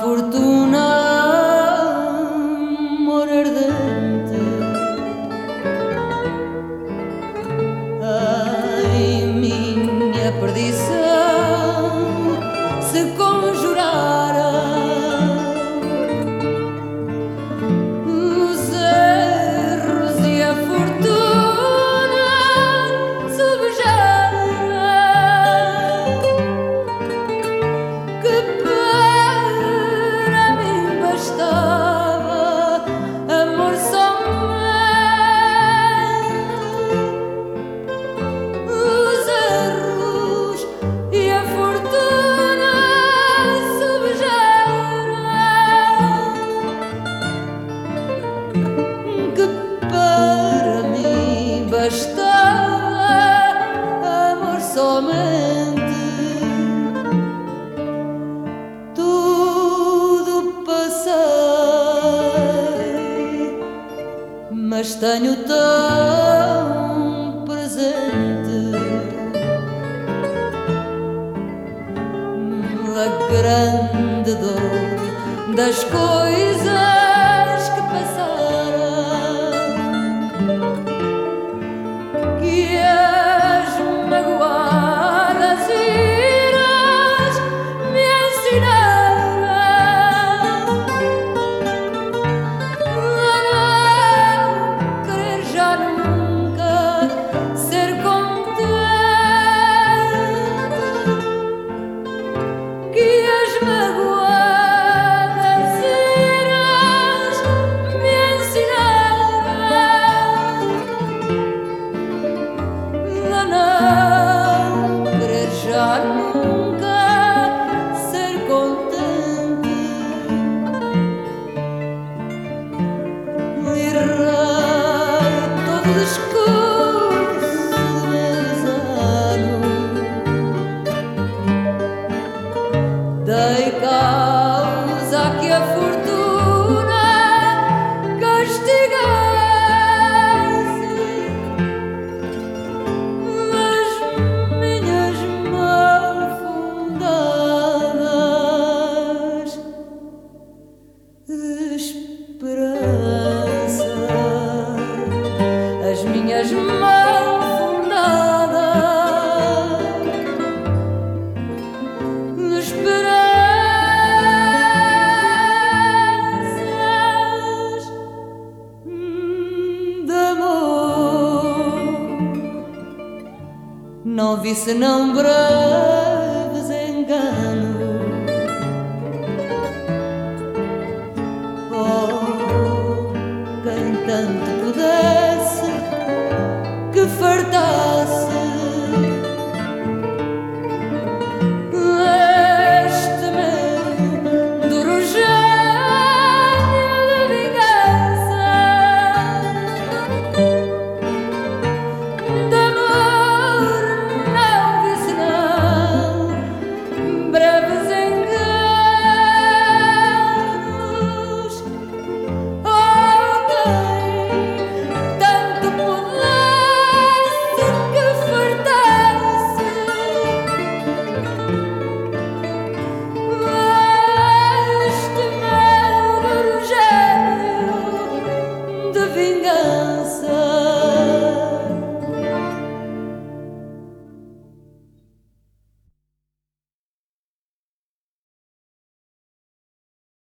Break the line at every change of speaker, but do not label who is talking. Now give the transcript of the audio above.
fortuna com tudo passei, mas tenho tão presente a grande dor das coisas. Who's Não vi senão graves enganos. Oh, quem tanto Yeah.